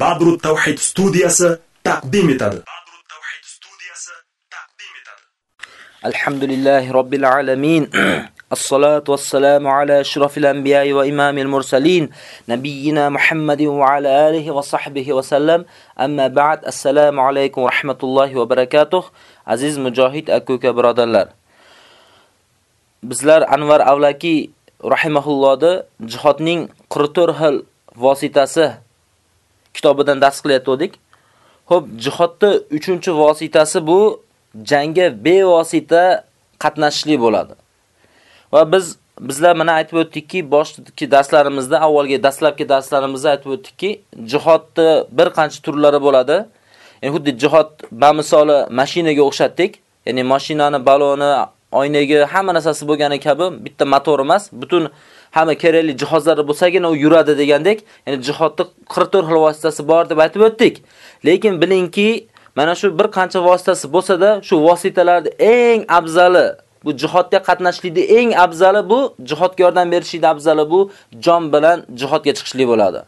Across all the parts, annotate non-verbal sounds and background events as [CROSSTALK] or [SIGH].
Badrut Tawhid studiyasi taqdim etadi. Badrut Tawhid studiyasi taqdim etadi. Alhamdulillahi robbil alamin. الصلاة والسلام على أشرف الأنبياء وإمام المرسلين نبينا محمد وعلى آله وصحبه وسلم أما بعد السلام عليكم ورحمة الله وبركاته عزيز مجاهد أكوك برادرلر Bizlar Anvar Avlaki rahimahullohda jihodning 44 xil vositasi kitobidan dars qilayotgandik. Xo'p, jihodda 3-vositasi bu jangga bevosita qatnashishlik bo'ladi. Va biz bizlar mana aytib o'tdikki, boshdagi darslarimizda, avvalgi dastlabki darslarimizda aytib o'tdikki, jihodning bir qancha turlari bo'ladi. Ya'ni xuddi jihod bamisoli mashinaga o'xshatdik. Ya'ni mashinani baloni, oynaga hamma narsasi bo'lgani kabi bitta motor emas, butun hamma kerakli jihozlari bo'lsagina u yuradi degandek, ya'ni jihodda 44 xil vositasi bor deb aytib o'tdik. Lekin bilingki, mana shu bir qancha vositasi bo'lsa-da, shu vositalarning eng afzali bu jihodga qatnashlikning eng afzali bu jihodga yordam berishlikning afzali bu jon bilan jihodga chiqishlik bo'ladi.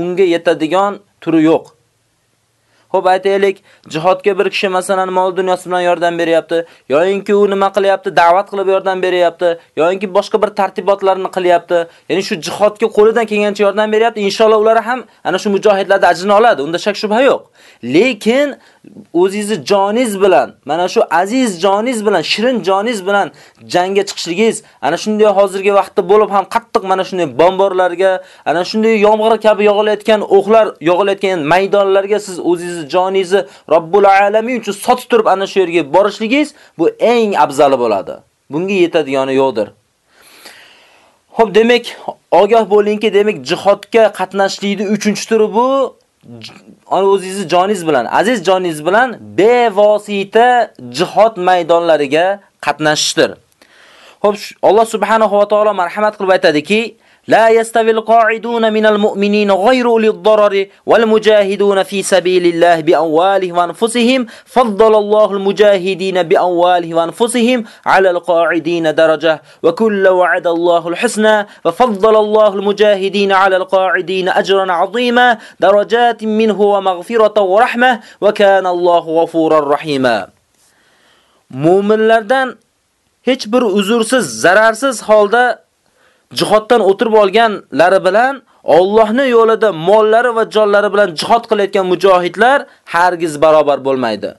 Unga yetadigan turi yo'q. Xo'p, aytaylik, jihodga bir kishi masalan mol dunyosi bilan yordam beryapti, yo'inki u nima qilyapti, da'vat qilib yordam beryapti, yo'inki boshqa bir tartibotlarni qilyapti. Ya'ni shu jihodga qo'lidan kelgancha yordam beryapti. Inshaalloh ular ham ana shu mujohidlarda ajrini oladi. Unda shak shubha yo'q. Lekin o'zingizni joniz bilan, mana shu aziz joniz bilan, shirin joniz bilan jangga chiqishligingiz, ana shunday hozirgi vaqtda bo'lib ham qattiq mana shunday bomborlarga, ana shunday yomg'ir kabi yog'ilayotgan o'qlar yog'ilayotgan maydonlarga siz o'zingizni joningizni Robbul alamin uchun sotib turib ana shu yerga borishligingiz bu eng afzali bo'ladi. Bunga yetadigani yo'qdir. Xo'p, demak, ogoh bo'lingki, demak, jihodga qatnashlikning 3-turi bu o'zingizni joningiz bilan, aziz joningiz bilan bevosita jihod maydonlariga qatnashishdir. Xo'p, Alloh subhanahu va taolo marhamat qilib aytadiki, لا يستوي القاعدون من المؤمنين غير أولي الضرر والمجاهدون في سبيل الله بأموالهم وأنفسهم. فضل الله المجاهدين بأموالهم وأنفسهم على القاعدين درجة وكل وعد الله الحسنى. وفضل الله المجاهدين على القاعدين أجرا عظيما درجات منه ومغفرة ورحمة. وكان الله غفورا رحيما. Mu'minlardan hech bir uzursiz, zararsiz holda jihoddan o'tirib olganlari bilan Allohning yo'lida mollari va jonlari bilan jihod qilayotgan mujohidlar hargiz barobar bo'lmaydi.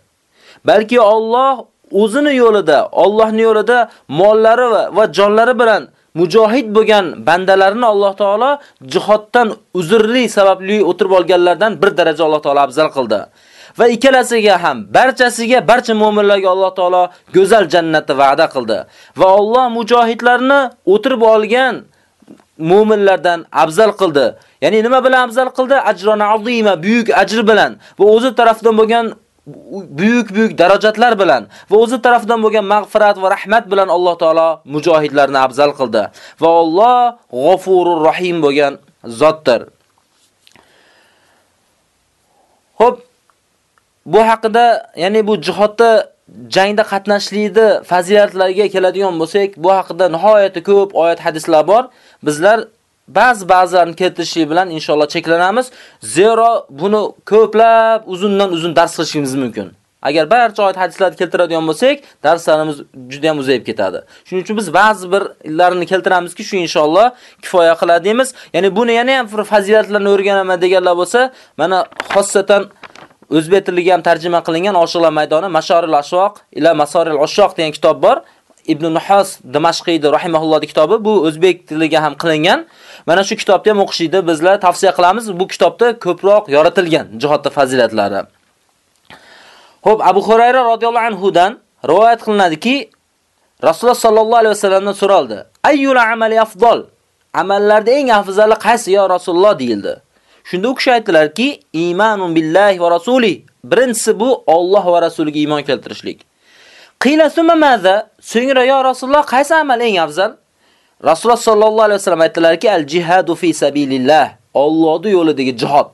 Balki Alloh o'zini yo'lida, Allohning yo'lida mollari va jonlari bilan mujohid bo'lgan bandalarini Alloh taolo jihoddan uzrli sababli o'tirib olganlardan bir daraja Alloh taolo afzal qildi. Va ikkalasiga ham barchasiga barcha mu'minlarga Alloh taolo go'zal jannatni va'da qildi va Alloh mujohidlarni o'tirib olgan mu'minlardan afzal qildi. Ya'ni nima bilan afzal qildi? Ajron azima, buyuk ajr bilan va o'zi tomonidan bo'lgan buyuk-buyuk darajatlar bilan va o'zi tomonidan bo'lgan mag'firat va rahmat bilan Alloh taolo mujohidlarni afzal qildi. Va Alloh G'afurur Rahim bo'lgan zotdir. Xo'p, bu haqida, ya'ni bu jihodda jangda qatnashlikni fazilatlariga keladigan bo'lsak, bu haqida nihoyatda ko'p oyat hadislar bor. Bizlar ba'zi ba'zilarini keltirishlik bilan inshaalloh cheklanamiz. Zero buni ko'plab uzundan uzun dars qilishimiz mumkin. Agar barcha oyat hadislarni keltiradigan bo'lsak, darslarimiz juda ham uzayib ketadi. Shuning uchun biz ba'zi birlarini keltiramizki, shu inshaalloh kifoya qiladi deymiz. Ya'ni buni yana ham fazilatlarni o'rganaman deganlar bo'lsa, mana xossatan o'zbek tiliga ham tarjima qilingan Oshiqlar maydoni Masharil Ashvoq ila Masaril Ushoq degan kitob bor. Ibn Nuhas Damashqiyda rahimahullohning kitobi bu o'zbek tiliga ham qilingan. Mana shu kitobni ham o'qishni bizlar tavsiya qilamiz. Bu kitobda ko'proq yoritilgan jihatda fazilatlari. Xo'p, Abu Hurayra radhiyallohu anhu dan rivoyat qilinadiki, Rasululloh sallallohu alayhi vasallamdan so'raldi: "Ayyul amali afdol?" Amallarda eng afzali qaysi yo Rasululloh deyildi. Shunda u kishi aytdilarki, "Imanun billahi va rasuli." Birinchisi bu Alloh va rasuliga iymon keltirishlik. Qila summa maza? So'ngra yo Rasululloh qaysi amal eng afzal? Rasululloh sallallohu alayhi vasallam aytdilarki, "Al-jihadu fi sabilillah." Allohning yo'lidagi jihad.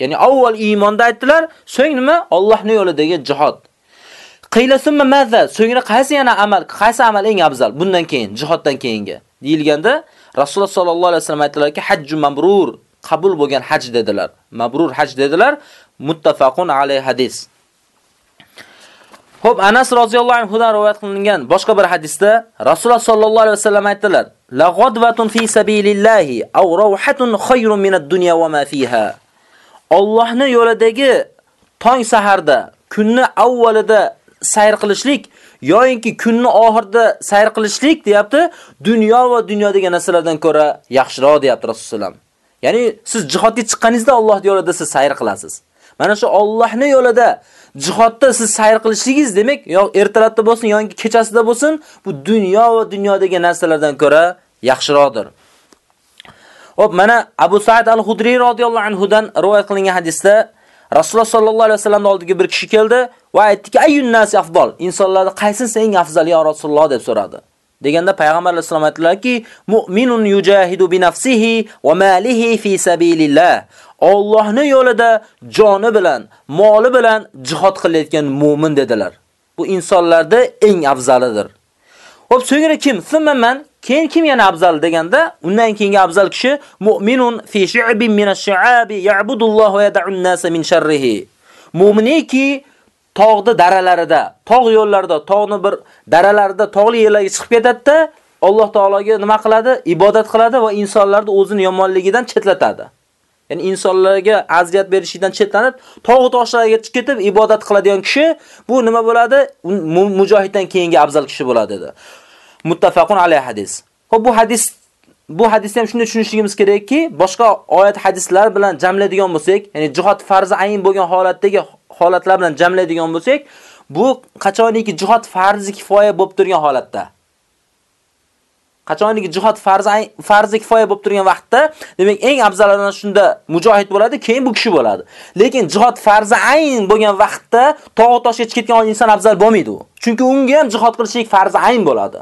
Ya'ni avval iymonda aytdilar, so'ng nima? Allohning yo'lidagi jihad. Qila summa maza? So'ngra qaysi yana amal, qaysi amal eng afzal bundan keyin, jihaddan keyingi? Deyilganda Rasululloh sallallohu alayhi vasallam aytdilarki, hajju mabrur, qabul bo'lgan haj dedilar. Mabrur haj dedilar. Muttafaqun alayhi hadis. Xo'p, Anas roziyallohu anhu dan rivoyat qilingan boshqa bir hadisda Rasululloh sallallohu alayhi vasallam aytdilar: "La ghadvatun fi sabilillahi aw rawhatun khayrun minad dunya wa ma fiha." Allohning yo'lidagi tong saharda, kunni avvalida sayr qilishlik yoyinki kunni oxirida sayr qilishlik deyapti, dunyo va dunyodagi narsalardan ko'ra yaxshiroq deyapti Rasululloh. Ya'ni siz jihodga chiqqaningizda Alloh yo'lida siz sayr qilasiz. Mana shu Allohning yo'lida jihodda siz sayr qilishingiz demak, yo ertalabda bo'lsin yoki kechasida bo'lsin, bu dunyo va dunyodagi narsalardan ko'ra yaxshiroqdir. Hop, mana Abu Sa'id al-Hudriy radhiyallohu anhu dan rivoyat qilingan hadisda Rasululloh sallallohu alayhi vasallamning oldiga bir kishi keldi va aytdiki, "Ayyun nasi afdal?" Insonlarda qaysisi eng afzal ya Rasululloh deb so'radi. Deganda payg'ambar alayhisalom aytdilarki, "Mu'minun yujahidu bi nafsihi va malihi fi sabilillah." Allohning yo'lida joni bilan, moli bilan jihad qilayotgan mu'min dedilar. Bu insonlarda eng afzalidir. Xo'p, so'ngra kim? Thumma man Keyin kim yana afzal deganda, undan keyingi afzal kishi mu'minun fi shi'bin min ash-shi'abi ya'budulloh va an-nasa min sharrihi. Mu'miniki tog'da daralarida, tog' yo'llarida, tog'ni bir daralarida, tog'li yerlarga chiqib ketadi-da, Alloh taologa nima qiladi? Ibodat qiladi va insonlarni o'zini yomonligidan chetlatadi. Ya'ni insonlarga aziyat berishidan chetlanib, tog' toshlarga chiqib ketib ibodat qiladigan kishi bu nima bo'ladi? Mujohiddan keyingi afzal kishi bo'ladi dedi. Muttafaqun alayhi hadis. Xo'p, bu hadis bu hadisni ham shunday tushunishimiz kerakki, boshqa oyat hadislar bilan jamlaydigan bo'lsak, ya'ni jihod farzi ayin bo'lgan holatdagi holatlar bilan jamlaydigan bo'lsak, bu qachoniki jihod farzi kifoya bo'lib turgan holatda. Qachoniki jihod farzi farzi kifoya bo'lib turgan vaqtda, demak eng afzallardan shunda mujohid bo'ladi, keyin bu kishi bo'ladi. Lekin jihod farzi ayn bo'lgan vaqtda tog' toshga chiqib ketgan inson afzal bo'lmaydi u. Chunki unga ham jihod qilishlik farzi ayn bo'ladi.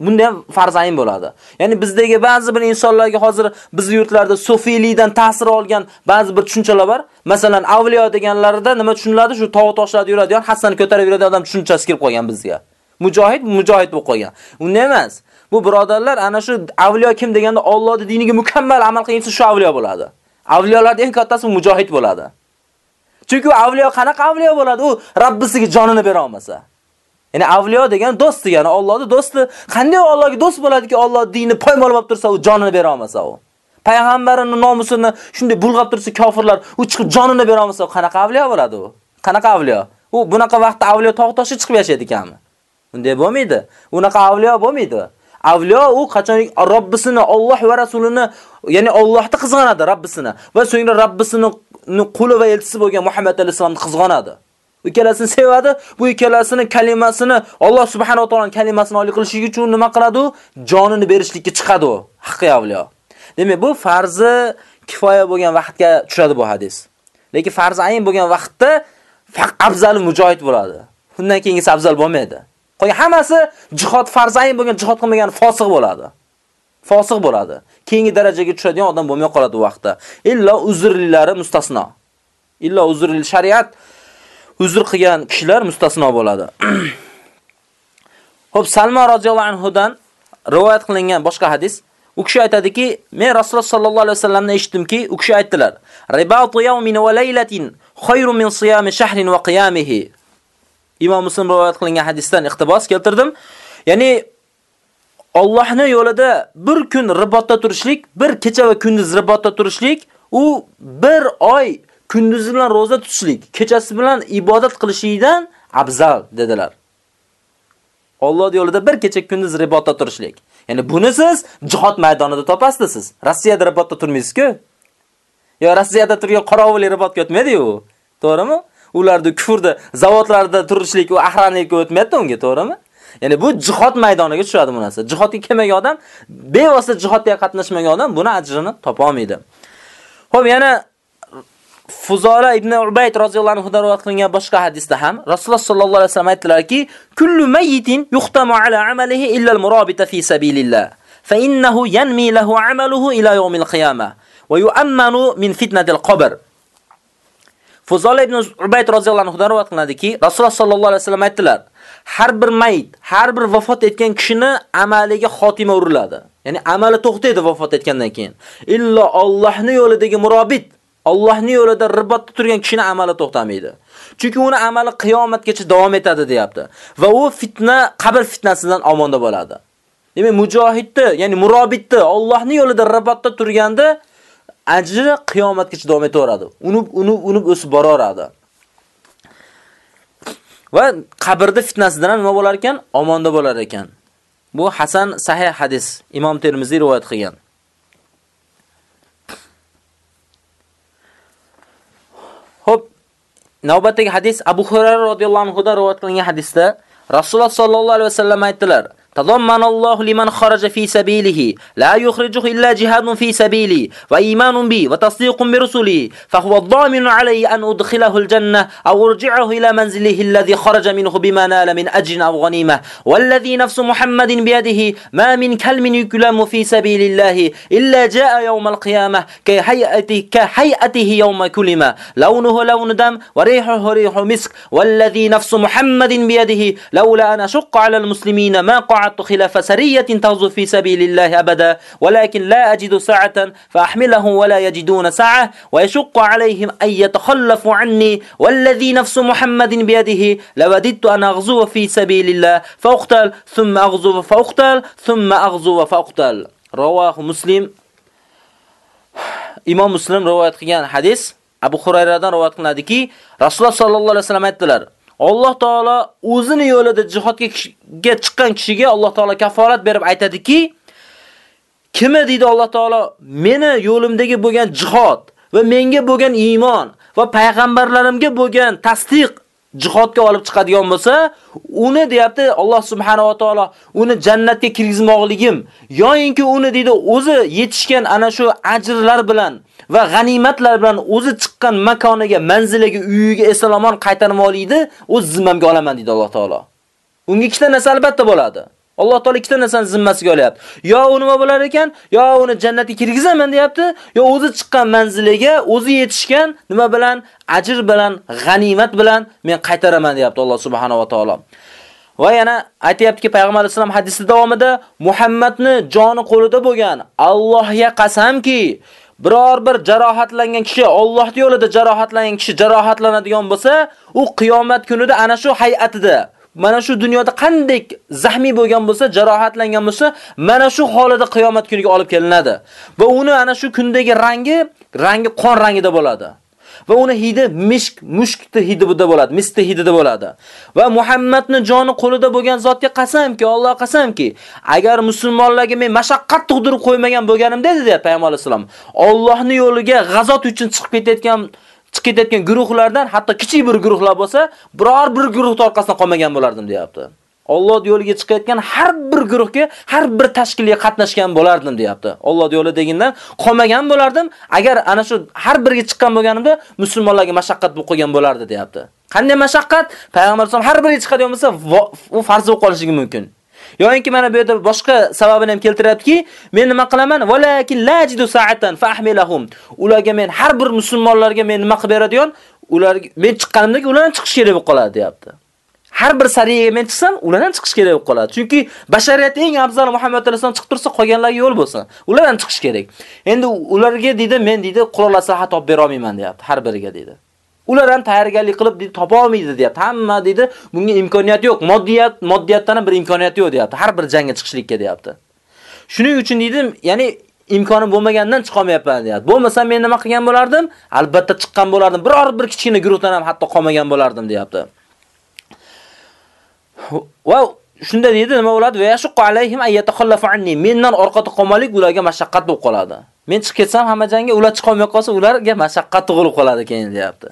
Bunda ham farz bo'ladi. Ya'ni bizdagi ba'zi bir insonlarga hozir bizning yurtlarda sufiylikdan ta'sir olgan ba'zi bir tushunchalar bor. Masalan, avliyo deganlarida nima tushuniladi? Shu tog' toshlarda yuradigan, hassani ko'tarib yuradigan odam tushunchasi kirib qolgan bizga. Mujohid, mujohid bo'lib qolgan. Unda emas. Bu birodarlar ana shu avliyo kim deganda Allohning diniga mukammal amal qilsa shu avliyo bo'ladi. Avliyolarning eng kattasi mujohid bo'ladi. Chunki avliyo qanaqa avliyo bo'ladi? U Rabbisiga jonini bera olmasa. Ya'ni avliyo degan do'st degani, Allohning do'sti. Qanday Allohga do'st bo'ladiki, Alloh dinini poymol olib tursa, u jonini bera olmasa u. Payg'ambarining nomusini shunday bulg'ab tursa kofirlar, u chiqib jonini bera olmasa, qanaqa avliyo bo'ladi u? Qanaqa avliyo? U bunaqa vaqtda avliyo tog' toshi chiqib yashaydi ekanmi? Bunday bo'lmaydi. Unaqa avliyo bo'lmaydi. Avliyo u qachon Robbisini, Alloh va rasulini, ya'ni Allohni qizg'anadi, Robbisini va so'ngra Robbisini quli va elchisi bo'lgan Muhammad alayhisolamni qizg'anadi. Ikkalasini sevadi. Bu ikkalasini kalimasini Alloh subhanahu va taoloning kalimasini oliy qilish uchun nima qiladi u? Jonini berishlikka chiqadi u. Haqqi avliyo. Demak, bu farzi kifoya bo'lgan vaqtga tushadi bu hadis. Lekin farzi ayin bo'lgan vaqtda faqat afzal mujohid bo'ladi. Undan keyingisi afzal bo'lmaydi. Qo'y hammasi jihod farz ayin bo'lgan jihod qilmagan fosiq bo'ladi. Fosiq bo'ladi. Keyingi darajaga tushadigan odam bo'lmay qoladi u vaqtda. Illa uzrlilari mustasno. Illa uzrli shariat uzr qilgan kishilar mustasno bo'ladi. [CLEARS THROAT] Xo'p, Salma roziyallohu anhu dan rivoyat qilingan boshqa hadis U kishi aytadiki, men Rasululloh sallallohu alayhi vasallamdan eshitdimki, u kishi aytdilar: "Ribatu yawmin wa laylatin khayrun min siyami shahrin wa qiyamihi." Imom Muslim rivoyat qilingan hadisdan iqtibos keltirdim. Ya'ni Allohning yo'lida bir kun ribotda turishlik, bir kecha va kunduz ribotda turishlik, u bir oy kunduzi bilan roza tutishlik, kechasi bilan ibodat qilishlikdan afzal dedilar. Alloh yo'lida bir kecha kunduz ribotda turishlik. Ya'ni buni siz jihad maydonida topasiz siz. Rossiyada ribotda turmaysiz-ku. Yo Rossiyada turgan qorovul ribotga o'tmaydi-ku. To'g'rimi? Ularda kufrda, zavodlarda turishlik va ahranlikka o'tmaydi unga, to'g'rimi? Ya'ni bu jihad maydoniga tushadi bu narsa. Jihadga kelmagan odam, bevosita jihadga qatnashmagan odam buni ajrini topa olmaydi. Xo'p, yana Fuzola ibn Ubayd roziyallohu anhu rivoyat qilingan boshqa hadisda ham Rasululloh sallallohu alayhi vasallam aytdilarki, "Kullu mayyitin yuhtamu ala amalihi illa al-murabita fi sabilillah, fa innahu yanmi lahu amaluhu ila yawmil qiyamah va yu'ammanu min fitnatil qabr." Fuzola ibn Ubayd roziyallohu anhu rivoyat qilinadiki, Rasululloh sallallohu alayhi vasallam aytdilar: "Har bir mayit, har bir vafot etgan kishini amaliga xotima uriladi. ya'ni amali to'xtaydi vafot etgandan keyin. Illo Allohning yo'lidagi murobit, Allohning yo'lida ribotda turgan kishini amali to'xtamaydi. Chunki uni amali qiyomatgacha davom etadi, deyapti. Va u fitna, qabr fitnasidan omonda bo'ladi. Demak, mujohidni, ya'ni murobitni Allohning yo'lida ribotda turganda ajri qiyomatgacha davom etaveradi. Unib, unib, unib o'sib boraveradi. Va qabrda fitnasidan nima bo'lar ekan? Omonda bo'lar ekan. Bu Hasan sahih hadis. Imom Termiziy rivoyat qilgan. Xo'p, navbatdagi hadis Abu Hurayra radhiyallohu anhu da rivoyat qilingan hadisda Rasululloh sallallohu alayhi vasallam aytdilar: تضمن الله لمن خرج في سبيله. لا يخرجه إلا جهاد في سبيلي وإيمان بي وتصديق برسلي. فهو الضامن علي أن أدخله الجنة أو أرجعه إلى منزله الذي خرج منه بما نال من أجر أو غنيمة. والذي نفس محمد بيده ما من كلم يكلم في سبيل الله إلا جاء يوم القيامة كهيئته, كهيئته يوم كلمة لونه لون دم وريحه ريح مسك. والذي نفس محمد بيده لولا أن أشق على المسلمين ما قعد قعدت خلاف سرية تغزو في سبيل الله أبدا ولكن لا أجد ساعة فأحمله ولا يجدون ساعة ويشق عليهم أن يتخلفوا عني والذي نفس محمد بيده لوددت أن أغزو في سبيل الله فأقتل ثم أغزو فأقتل ثم أغزو فأقتل. رواه مسلم. imom muslim rivoyat qilgan hadis abu hurayradan rivoyat qilinadiki rasululloh sollallohu alayhi vasallam aytdilar Alloh taolo o'zini yo'lida jihodga chiqqan kishiga Alloh taolo kafolat berib aytadiki, kimi deydi Alloh taolo meni yo'limdagi bo'lgan jihod va menga bo'lgan iymon va payg'ambarlarimga bo'lgan tasdiq jihodga olib chiqadigan bo'lsa, uni deyapti Alloh subhanahu va taolo uni jannatga kirgizmoqligim. Yoyinki uni deydi o'zi yetishgan ana shu ajrlar bilan va g'animatlar bilan o'zi chiqqan makoniga, manziliga, uyiga esalomon qaytarmoqlikni o'z zimmamga olaman deydi Alloh taolo. Unga ikkita narsa albatta bo'ladi. Alloh taolo ikkita narsani zimmasiga olyapti. Yo u nima bo'lar ekan, yo uni jannatga kirgizaman deyapti, yo o'zi chiqqan manziliga, o'zi yetishgan nima bilan, ajr bilan, g'animat bilan men qaytaraman deyapti Alloh subhanahu va taolo. Va yana aytayaptiki payg'ambar sollallohu hadisi davomida Muhammadni joni qo'lida bo'lgan Allohga qasamki, biror bir jarohatlangan kishi Alloh yo'lida jarohatlangan kishi jarohatlanadigan bo'lsa, u qiyomat kunida ana shu hay'atida mana shu dunyoda qanday zahmi bo'lgan bo'lsa, jarohatlangan bo'lsa, mana shu holida qiyomat kuniga olib kelinadi. Va uni ana shu kundagi rangi, rangi qon rangida bo'ladi. Va uni hidi mishk, mushkni hidida bo'ladi, misti hidida bo'ladi. Va Muhammadni joni qo'lida bo'lgan zotga qasamki, Alloh qasamki, agar musulmonlarga men mashaqqat tug'dirib qo'ymagan bo'lganimda dedi payg'ambar sollallohu alayhi vasallam, Allohning yo'liga g'azot uchun chiqib ketayotgan chiqib ketayotgan guruhlardan hatto kichik bir guruhlar bo'lsa, biror bir guruh orqasidan qolmagan bo'lardim, deyapti. Alloh yo'liga chiqayotgan har bir guruhga, har bir tashkilga qatnashgan bo'lardim, deyapti. Alloh yo'li degandan qolmagan bo'lardim, agar ana shu har biriga chiqqan bo'lganimda musulmonlarga mashaqqat bo'lib qolgan bo'lardi, deyapti. Qanday mashaqqat? Payg'ambar sollallohu har biriga chiqadigan bo'lsa, u farz bo'lib qolishi mumkin. Yo'inki mana bu yerda boshqa sababini ham keltiryaptiki, men nima qilaman? Walakin lajidu sa'atan fa'hmilahum. Ularga men har bir musulmonlarga men nima qilib beradigan? Ular men chiqqanimda ulardan chiqish kerak bo'lib qoladi, deyapti. Har bir sariyaga men chiqsam, ulardan chiqish kerak bo'lib qoladi. Chunki bashariyat eng afzal Muhammad alayhisalom chiqib tursa, qolganlarga yo'l bo'lsin. Ulardan chiqish kerak. Endi ularga dedi, men dedi, qurol aslohat topib bera olmayman, deyapti, har biriga dedi. Ular ham tayyorgarlik qilib dedi, topa olmaydi, deyapti. Hamma dedi, bunga imkoniyat yo'q. Moddiyat, moddiyatdan ham bir imkoniyat yo'q, deyapti. Har bir jangga chiqishlikka, deyapti. Shuning uchun dedim, ya'ni imkoni bo'lmagandan chiqa olmayapman deyapti. Bo'lmasa men nima qilgan bo'lardim? Albatta chiqqan bo'lardim. Biror bir kichkina guruhdan ham hatto qolmagan bo'lardim, deyapti. Va shunda deydi nima bo'ladi? Va yashqu alayhim ay yatakhallafu anni. Mendan orqada qolmalik ularga mashaqqat bo'lib qoladi. Men chiqib ketsam hamma jangga ular chiqa olmay qolsa, ularga mashaqqat tug'ilib qoladi keyin deyapti.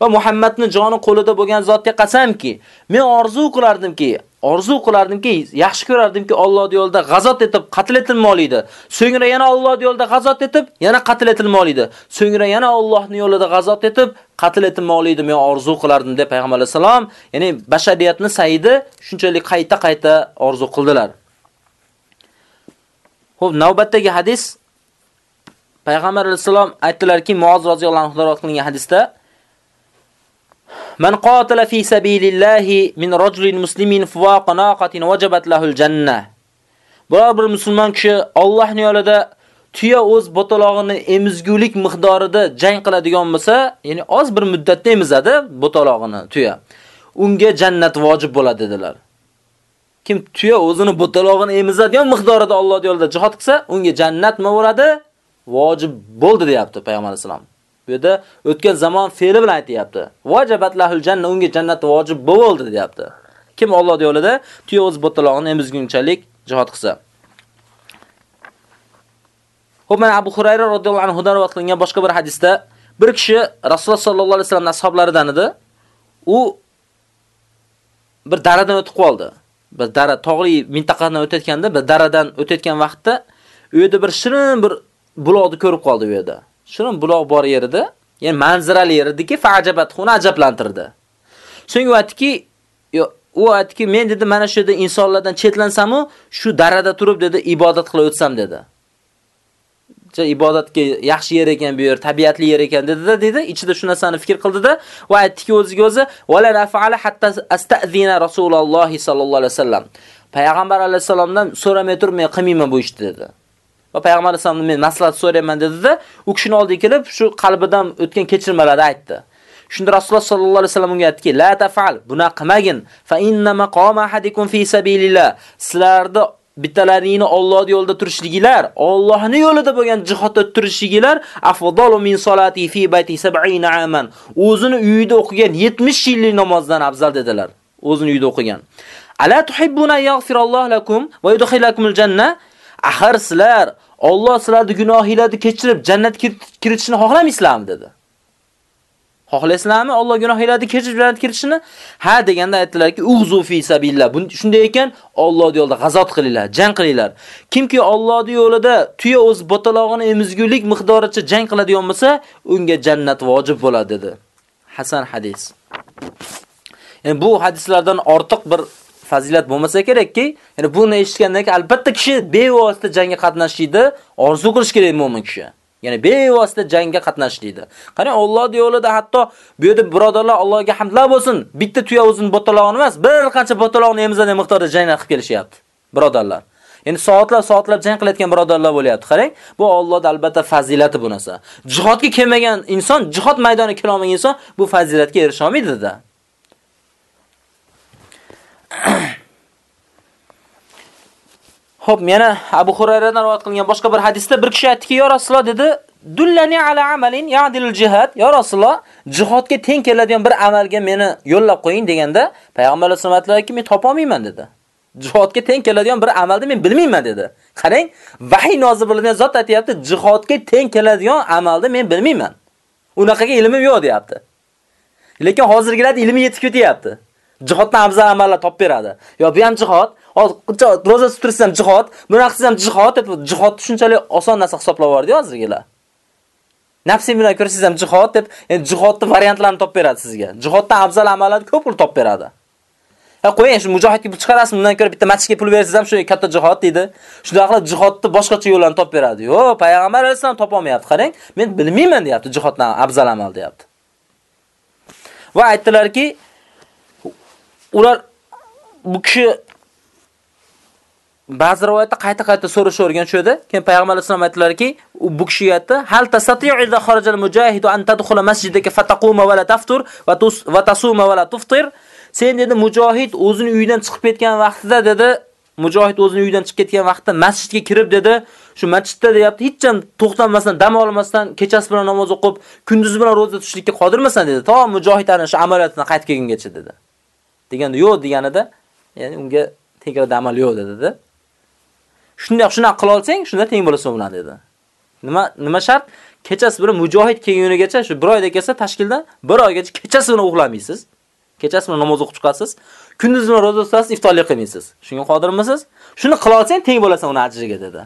Va Muhammadning joni qo'lida bo'lgan zotga qasamki, men orzu qilardimki, orzu qilardimki, yaxshi ko'rardimki Alloh yo'lida g'azot etib qatl etilmoqlidi. So'ngra yana Alloh yo'lida g'azot etib, yana qatl etilmoqlidi. So'ngra yana Allohning yo'lida g'azot etib, qatl etilmoqlidi, Men orzu qilardim deb payg'ambar alayhisalom, ya'ni bashariyatni sayidi shunchalik qayta-qayta orzu qildilar. Xo'p, navbatdagi hadis payg'ambar alayhisalom aytdilarki, Muoz roziyallohu anhu qilingan hadisda Man qatala fi sabilillahi min rajulin muslimin fuwaqa naqatin wajabat lahul janna. Biror bir musulmon kishi Alloh yo'lida tuya o'z botalog'ini emizgulik miqdorida jang qiladigan bo'lsa, ya'ni oz bir muddatda emizadi botalog'ini tuya. Unga jannat vojib bo'ladi dedilar. Kim tuya o'zini botalog'ini emizadigan miqdorida Alloh yo'lida jihad qilsa, unga jannat ma'vuradi. Vojib bo'ldi deyapti payg'ambar sollallohu Bu yerda o'tgan zamon fe'li bilan aytyapti. Vajabat lahul janna unga jannat vojib bo'ldi deyapti. Kim Alloh yo'lida tuya o'z botalog'ini emizgunchalik jihad qilsa. Xo'p, mana Abu Hurayra radhiyallohu anhu dan rivoyat qilingan boshqa bir hadisda bir kishi Rasululloh sallallohu alayhi vasallam ashablaridan edi. U bir daradan o'tib qoldi. Bir dara tog'li mintaqadan o'tayotganda, bir daradan o'tayotgan vaqtda u yerda bir shirin bir buloqni ko'rib qoldi u yerda. Shirin buloq bor yerida, ya'ni manzarali yer ediki, fa'jabat xuna ajablantirdi. So'ng u aytdiki, u aytdiki, men dedi mana shu yerda insonlardan chetlansam-u, shu darada turib dedi ibodat qilib o'tsam dedi. ibodatga yaxshi yer ekan bu yer, tabiatli yer ekan dedi-da, dedi. Ichida shu narsani fikr qildi-da va aytdiki o'ziga o'zi, "Va la nafa'ala hatta asta'zina Rasululloh sallallohu alayhi vasallam." Payg'ambar alayhisalomdan so'ramay turmay qilmayman bu ishni dedi. Va payg'ambar alayhisalomdan men maslahat so'rayman dedi-da, u kishini oldiga kelib, shu qalbidan o'tgan kechirmalarni aytdi. Shunda Rasululloh sallallohu alayhi vasallam unga aytdiki, "La taf'al, buni qilmagin. Fa inna maqama ahadikum fi sabilillah." Sizlarni bittalaringni Alloh yo'lida turishligilar, Allohning yo'lida bo'lgan jihodda turishligilar afdalu min solati fi bayti 70 aman. O'zini uyida o'qigan 70 yillik namozdan afzal dedilar. O'zini uyida o'qigan. Ala tuhibbuna yaghfirallohu lakum va yudkhilakumul janna? Axir sizlar Alloh sizlarning gunohinglarni kechirib jannatga kiritishni xohlamaysizlarmi dedi. Xohlaysizlarmi Alloh gunohinglarni kechirib jannatga kiritishni? Ha deganda aytdilarki, "Ughzu fi sabillah." Bu shunday ekan, Alloh yo'lida g'azot qilinglar, jang qilinglar. Kimki Alloh yo'lida tuya o'z botalog'ini emizgulik miqdoricha jang qiladigan bo'lsa, unga jannat vojib bo'ladi dedi. Hasan hadis. Ya'ni bu hadislardan ortiq bir fazilat bo'lmasa kerakki, ya'ni buni eshitgandan keyin albatta kishi bevosita jangga qatnashishni orzu qilish kerak mo'min kishi. Ya'ni bevosita jangga qatnashishdi. Qarang, Alloh yo'lida hatto bu yerda birodarlar Allohga hamdlar bo'lsin. Bitta tuya o'zini botalog'ini emas, bir qancha botalog'ni emizadigan miqdorda janglar qilib kelishyapti. Birodarlar. Endi soatlar soatlab jang qilayotgan birodarlar bo'lyapti. Qarang, bu Allohning albatta fazilati bu narsa. Jihodga kelmagan inson, jihod maydoniga kela olmagan inson bu fazilatga erisha olmaydi-da. [COUGHS] Xo'p, yana Abu Hurayradan rivoyat qilingan boshqa bir hadisda bir kishi aytdiki, "Ya Rasululloh" dedi, "Dullani ala amalin ya'dilul jihad." Ya Rasululloh, jihodga teng keladigan bir amalga meni yo'llab qo'ying deganda, payg'ambar sollallohu alayhi vasallam "Men topa olmayman" dedi. Jihodga teng keladigan bir amalni men bilmayman dedi. Qarang, vahiy nozil bo'lgan zot aytayapti, jihodga teng keladigan amalni men bilmayman. Unaqaga ilmim yo'q deyapti. Lekin hozirgilarda ilmi yetib ketyapti. Jihoddan afzal amallar topib beradi. Yo, bu ham jihod, hozir roza tuttirsiz ham jihod, buni ham jihod deb jihod shunchalik oson narsa hisoblab yubordi hozirgilar. Nafsing bilan ko'rsangiz ham jihod deb, endi jihodning variantlarini topib beradi sizga. Jihoddan afzal amallarni ko'p pul topib beradi. Ha qo'ying, shu mujohidga pul chiqarasiz, undan ko'ra bitta masjidga pul bersiz ham shu katta jihod deydi. Shunday qilib jihodni boshqacha yo'llarni topib beradi. Yo'q, payg'ambar alayhisalom topa olmayapti. Qarang, men bilmayman deyapti jihoddan afzal amal deyapti. Va aytdilarki, ular bu kishi ba'zi rivoyatda qayta-qayta so'rashavergan shu edi. Keyin payg'ambar alayhisalom aytdilarki, bu kishiga aytdi: "Hal tasati'u idza kharaja al-mujahidu an tadkhula masjidaka fataquma va la taftur va tasuma va la tuftir?" Sen dedi mujohid o'zini uyidan chiqib ketgan vaqtida dedi, mujohid o'zini uyidan chiqib ketgan vaqtda masjidga kirib dedi, shu masjidda deyapti, hech ham to'xtamasdan, dam olmasdan kechasi bilan namoz o'qib, kunduzi bilan roza tutishlikka qodirmasan dedi. To mujohid ana shu amaliyotdan qaytib kelgungacha dedi. Deganda yo'q deganida, ya'ni unga tegrada amal yo'q dedi. Shunday shunaqa qila olsang, shunda teng bo'lasan bilan dedi. Nima nima shart? Kechasi bilan mujohid kelgunigacha shu bir oyda kelsa tashkilda bir oygacha kechasi bilan uxlamaysiz. Kechasi bilan namoz o'qib chiqasiz. Kunduz bilan roza tutasiz, iftorlik qilmaysiz. Shunga qodirmisiz? Shuni qila olsang teng bo'lasan uni ajriga dedi.